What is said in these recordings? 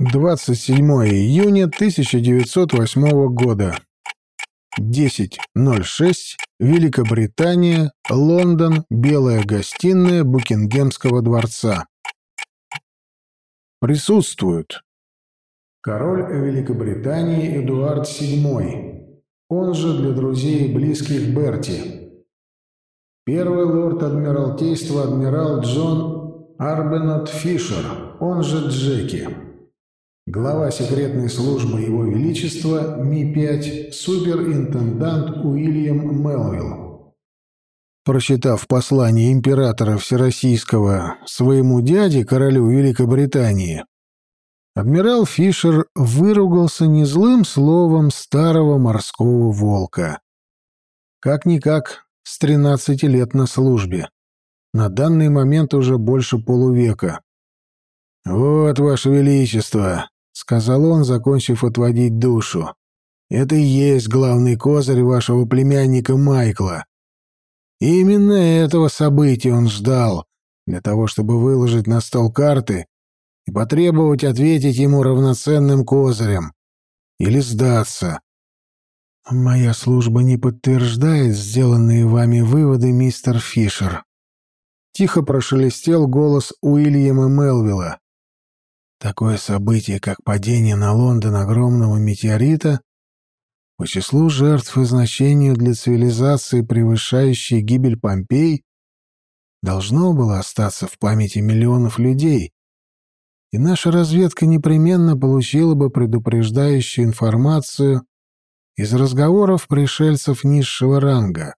27 июня 1908 года. 10.06. Великобритания. Лондон. Белая гостиная Букингемского дворца. Присутствуют. Король Великобритании Эдуард VII, он же для друзей и близких Берти. Первый лорд Адмиралтейства адмирал Джон Арбенот Фишер, он же Джеки. Глава секретной службы Его Величества Ми-5, суперинтендант Уильям Мелвилл. Прочитав послание императора Всероссийского своему дяде, королю Великобритании, адмирал Фишер выругался незлым словом старого морского волка. Как-никак, с 13 лет на службе. На данный момент уже больше полувека. «Вот, Ваше Величество», — сказал он, закончив отводить душу. «Это и есть главный козырь вашего племянника Майкла. И именно этого события он ждал, для того, чтобы выложить на стол карты и потребовать ответить ему равноценным козырем. Или сдаться. «Моя служба не подтверждает сделанные вами выводы, мистер Фишер». Тихо прошелестел голос Уильяма Мелвилла. Такое событие, как падение на Лондон огромного метеорита, по числу жертв и значению для цивилизации, превышающей гибель Помпей, должно было остаться в памяти миллионов людей, и наша разведка непременно получила бы предупреждающую информацию из разговоров пришельцев низшего ранга.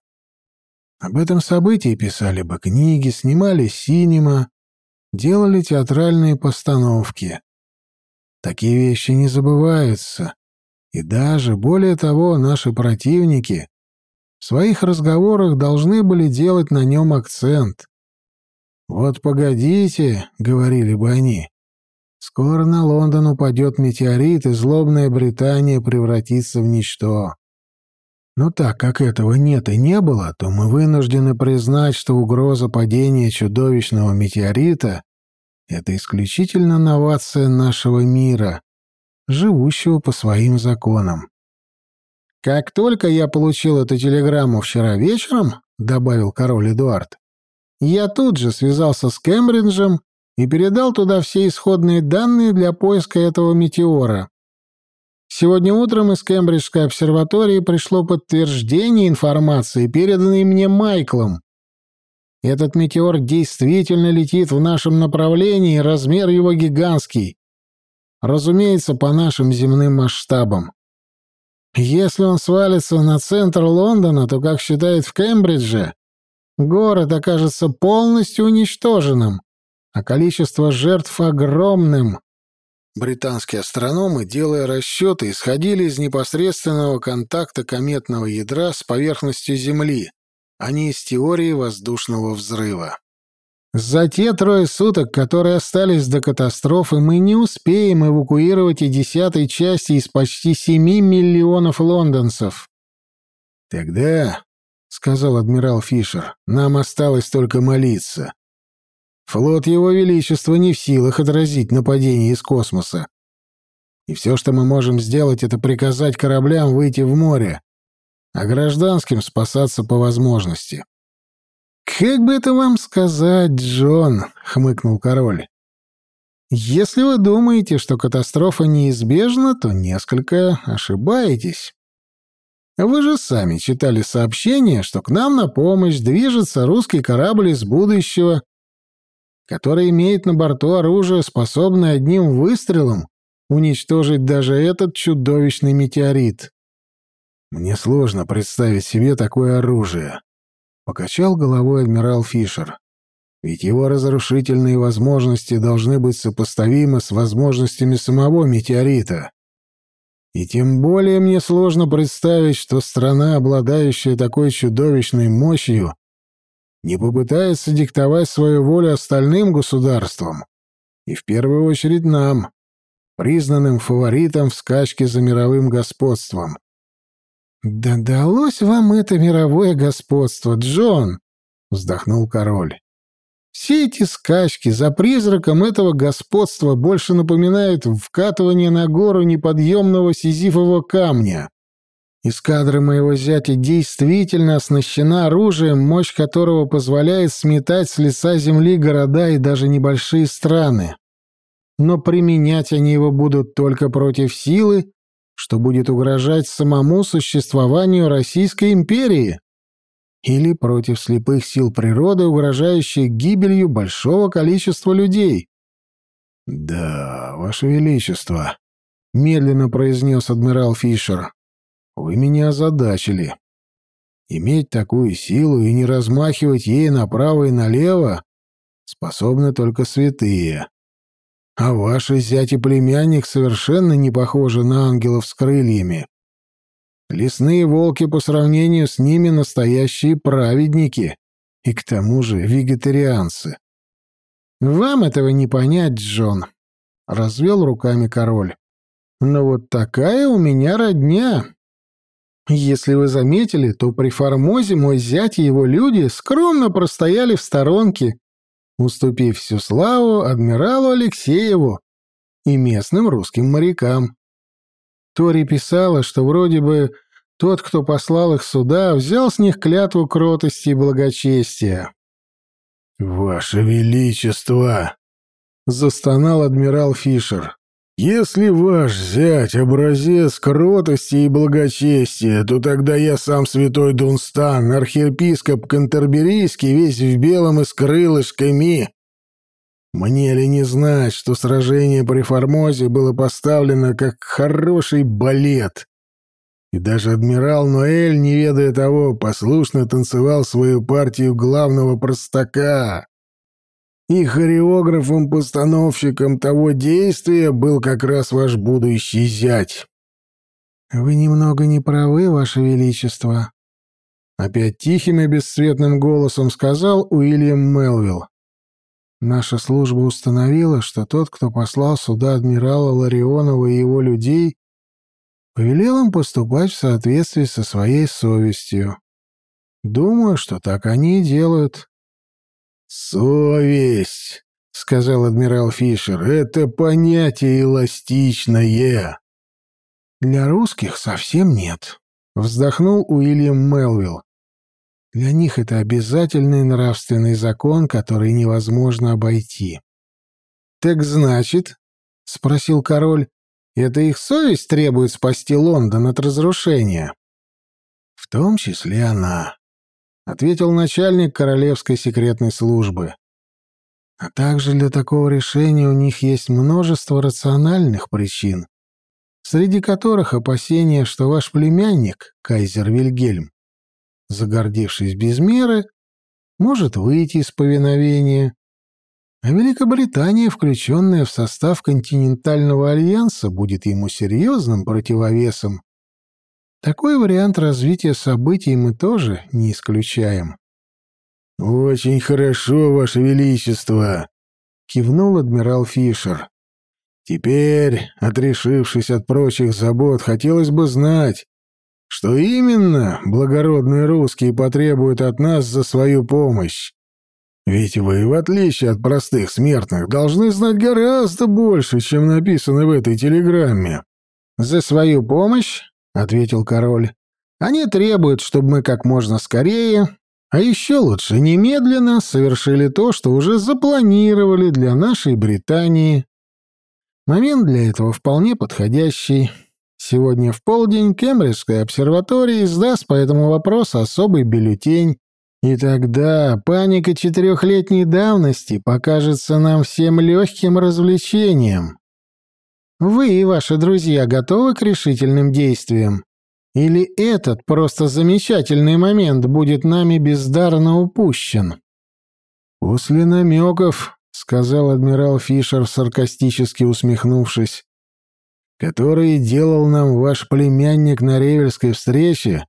Об этом событии писали бы книги, снимали синема, делали театральные постановки. Такие вещи не забываются. И даже, более того, наши противники в своих разговорах должны были делать на нем акцент. «Вот погодите», — говорили бы они, — «скоро на Лондон упадет метеорит, и злобная Британия превратится в ничто». Но так как этого нет и не было, то мы вынуждены признать, что угроза падения чудовищного метеорита — это исключительно новация нашего мира, живущего по своим законам. «Как только я получил эту телеграмму вчера вечером», — добавил король Эдуард, «я тут же связался с Кембриджем и передал туда все исходные данные для поиска этого метеора. Сегодня утром из Кембриджской обсерватории пришло подтверждение информации, переданной мне Майклом. Этот метеор действительно летит в нашем направлении, размер его гигантский. Разумеется, по нашим земным масштабам. Если он свалится на центр Лондона, то, как считают в Кембридже, город окажется полностью уничтоженным, а количество жертв огромным. Британские астрономы, делая расчеты, исходили из непосредственного контакта кометного ядра с поверхностью Земли, а не из теории воздушного взрыва. За те трое суток, которые остались до катастрофы, мы не успеем эвакуировать и десятой части из почти семи миллионов лондонцев. Тогда, — сказал адмирал Фишер, — нам осталось только молиться. Флот Его Величества не в силах отразить нападение из космоса. И все, что мы можем сделать, это приказать кораблям выйти в море, а гражданским спасаться по возможности. «Как бы это вам сказать, Джон?» — хмыкнул король. «Если вы думаете, что катастрофа неизбежна, то несколько ошибаетесь. Вы же сами читали сообщение, что к нам на помощь движется русский корабль из будущего, который имеет на борту оружие, способное одним выстрелом уничтожить даже этот чудовищный метеорит. Мне сложно представить себе такое оружие. Покачал головой адмирал Фишер. Ведь его разрушительные возможности должны быть сопоставимы с возможностями самого метеорита. И тем более мне сложно представить, что страна, обладающая такой чудовищной мощью, не попытается диктовать свою волю остальным государствам, и в первую очередь нам, признанным фаворитом в скачке за мировым господством. «Да далось вам это мировое господство, Джон!» — вздохнул король. Все эти скачки за призраком этого господства больше напоминают вкатывание на гору неподъемного сизифового камня. Эскадра моего зятя действительно оснащена оружием, мощь которого позволяет сметать с лица земли города и даже небольшие страны. Но применять они его будут только против силы, что будет угрожать самому существованию Российской империи или против слепых сил природы, угрожающих гибелью большого количества людей. «Да, Ваше Величество», — медленно произнес адмирал Фишер, — «вы меня озадачили. Иметь такую силу и не размахивать ей направо и налево способны только святые. А ваши зять и племянник совершенно не похожи на ангелов с крыльями. Лесные волки по сравнению с ними настоящие праведники и к тому же вегетарианцы. «Вам этого не понять, Джон», — развел руками король. «Но вот такая у меня родня. Если вы заметили, то при Формозе мой зять и его люди скромно простояли в сторонке, уступив всю славу адмиралу Алексееву и местным русским морякам. Тори писала, что вроде бы тот, кто послал их сюда, взял с них клятву кротости и благочестия. «Ваше Величество!» — застонал адмирал Фишер. «Если ваш зять — образец кротости и благочестия, то тогда я сам святой Дунстан, архиепископ Кантерберийский, весь в белом и с крылышками, мне ли не знать, что сражение при Формозе было поставлено как хороший балет? И даже адмирал Ноэль, не ведая того, послушно танцевал свою партию главного простака. И хореографом-постановщиком того действия был как раз ваш будущий зять. «Вы немного не правы, Ваше Величество», — опять тихим и бесцветным голосом сказал Уильям Мелвилл. Наша служба установила, что тот, кто послал сюда адмирала Ларионова и его людей, повелел им поступать в соответствии со своей совестью. Думаю, что так они и делают. «Совесть», — сказал адмирал Фишер, — «это понятие эластичное». «Для русских совсем нет», — вздохнул Уильям Мелвилл. Для них это обязательный нравственный закон, который невозможно обойти. «Так значит?» — спросил король. «Это их совесть требует спасти Лондон от разрушения?» «В том числе она», — ответил начальник королевской секретной службы. «А также для такого решения у них есть множество рациональных причин, среди которых опасение, что ваш племянник, кайзер Вильгельм, загордившись без меры, может выйти из повиновения, а Великобритания, включенная в состав континентального альянса, будет ему серьезным противовесом. Такой вариант развития событий мы тоже не исключаем. «Очень хорошо, Ваше Величество!» — кивнул адмирал Фишер. «Теперь, отрешившись от прочих забот, хотелось бы знать, что именно благородные русские потребуют от нас за свою помощь. Ведь вы, в отличие от простых смертных, должны знать гораздо больше, чем написано в этой телеграмме. «За свою помощь», — ответил король, — «они требуют, чтобы мы как можно скорее, а еще лучше немедленно совершили то, что уже запланировали для нашей Британии. Момент для этого вполне подходящий». Сегодня в полдень Кембриджская обсерватория издаст по этому вопросу особый бюллетень, и тогда паника четырехлетней давности покажется нам всем легким развлечением. Вы и ваши друзья готовы к решительным действиям? Или этот просто замечательный момент будет нами бездарно упущен? После намеков, — сказал адмирал Фишер, саркастически усмехнувшись, которые делал нам ваш племянник на ревельской встрече,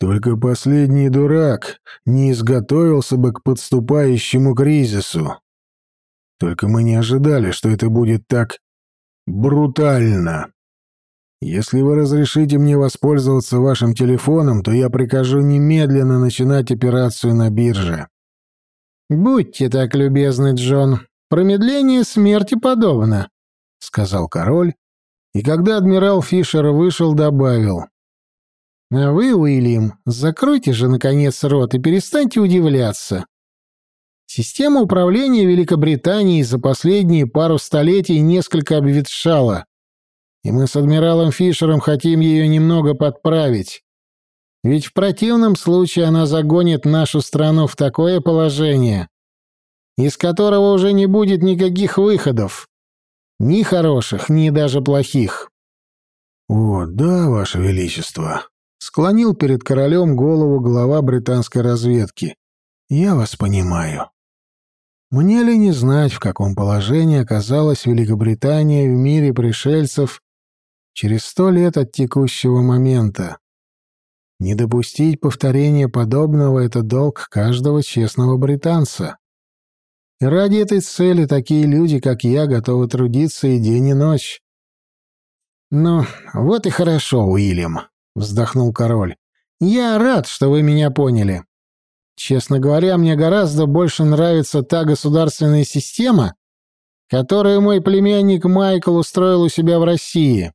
только последний дурак не изготовился бы к подступающему кризису. Только мы не ожидали, что это будет так брутально. Если вы разрешите мне воспользоваться вашим телефоном, то я прикажу немедленно начинать операцию на бирже. «Будьте так любезны, Джон. Промедление смерти подобно», — сказал король, и когда адмирал Фишер вышел, добавил. «А вы, Уильям, закройте же, наконец, рот и перестаньте удивляться. Система управления Великобритании за последние пару столетий несколько обветшала, и мы с адмиралом Фишером хотим ее немного подправить. Ведь в противном случае она загонит нашу страну в такое положение, из которого уже не будет никаких выходов. Ни хороших, ни даже плохих. «О, да, Ваше Величество», — склонил перед королем голову глава британской разведки. «Я вас понимаю. Мне ли не знать, в каком положении оказалась Великобритания в мире пришельцев через сто лет от текущего момента? Не допустить повторения подобного — это долг каждого честного британца. И ради этой цели такие люди, как я, готовы трудиться и день, и ночь. «Ну, вот и хорошо, Уильям», — вздохнул король. «Я рад, что вы меня поняли. Честно говоря, мне гораздо больше нравится та государственная система, которую мой племянник Майкл устроил у себя в России.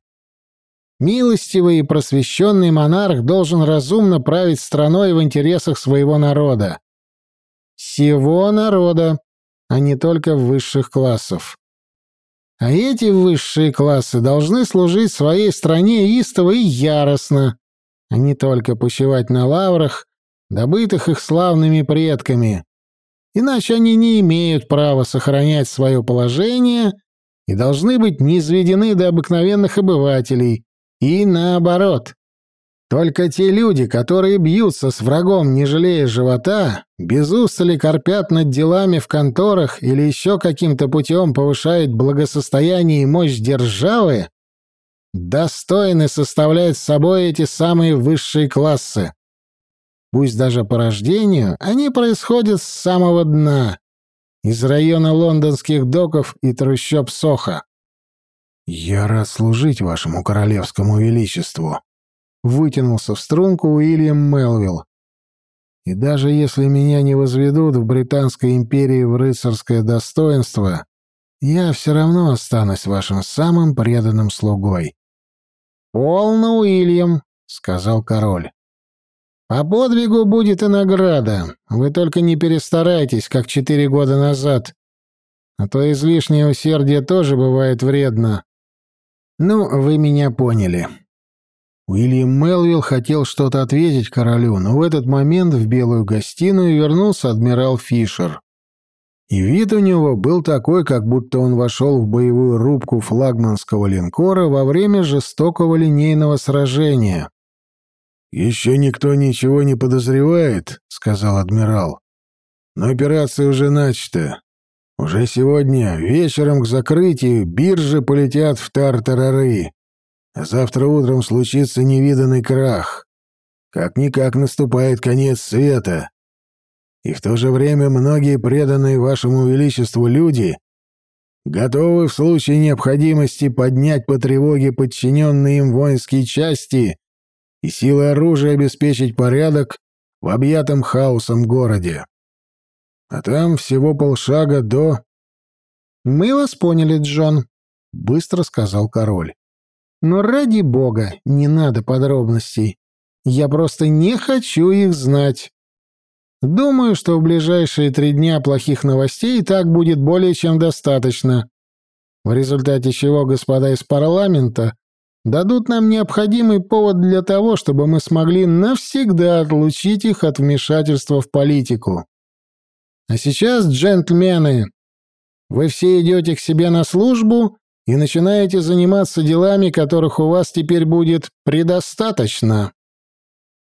Милостивый и просвещенный монарх должен разумно править страной в интересах своего народа. Всего народа, а не только высших классов. А эти высшие классы должны служить своей стране истово и яростно, а не только почивать на лаврах, добытых их славными предками. Иначе они не имеют права сохранять свое положение и должны быть низведены до обыкновенных обывателей, и наоборот. Только те люди, которые бьются с врагом, не жалея живота, без устали корпят над делами в конторах или еще каким-то путем повышают благосостояние и мощь державы, достойны составлять собой эти самые высшие классы. Пусть даже по рождению, они происходят с самого дна, из района лондонских доков и трущоб Соха. «Я рад служить вашему королевскому величеству», — вытянулся в струнку Уильям Мелвилл. «И даже если меня не возведут в Британской империи в рыцарское достоинство, я все равно останусь вашим самым преданным слугой». «Полно, Уильям», — сказал король. «По подвигу будет и награда. Вы только не перестарайтесь, как четыре года назад. А то излишнее усердие тоже бывает вредно. «Ну, вы меня поняли». Уильям Мелвилл хотел что-то ответить королю, но в этот момент в белую гостиную вернулся адмирал Фишер. И вид у него был такой, как будто он вошел в боевую рубку флагманского линкора во время жестокого линейного сражения. «Еще никто ничего не подозревает», — сказал адмирал. «Но операция уже начата. Уже сегодня вечером к закрытию биржи полетят в тартарары, а завтра утром случится невиданный крах. Как-никак наступает конец света. И в то же время многие преданные вашему величеству люди готовы в случае необходимости поднять по тревоге подчиненные им воинские части и силы оружия обеспечить порядок в объятом хаосом городе. А там всего полшага до...» «Мы вас поняли, Джон», — быстро сказал король. «Но ради бога, не надо подробностей. Я просто не хочу их знать. Думаю, что в ближайшие три дня плохих новостей и так будет более чем достаточно, в результате чего господа из парламента дадут нам необходимый повод для того, чтобы мы смогли навсегда отлучить их от вмешательства в политику. А сейчас, джентльмены, вы все идете к себе на службу и начинаете заниматься делами, которых у вас теперь будет предостаточно.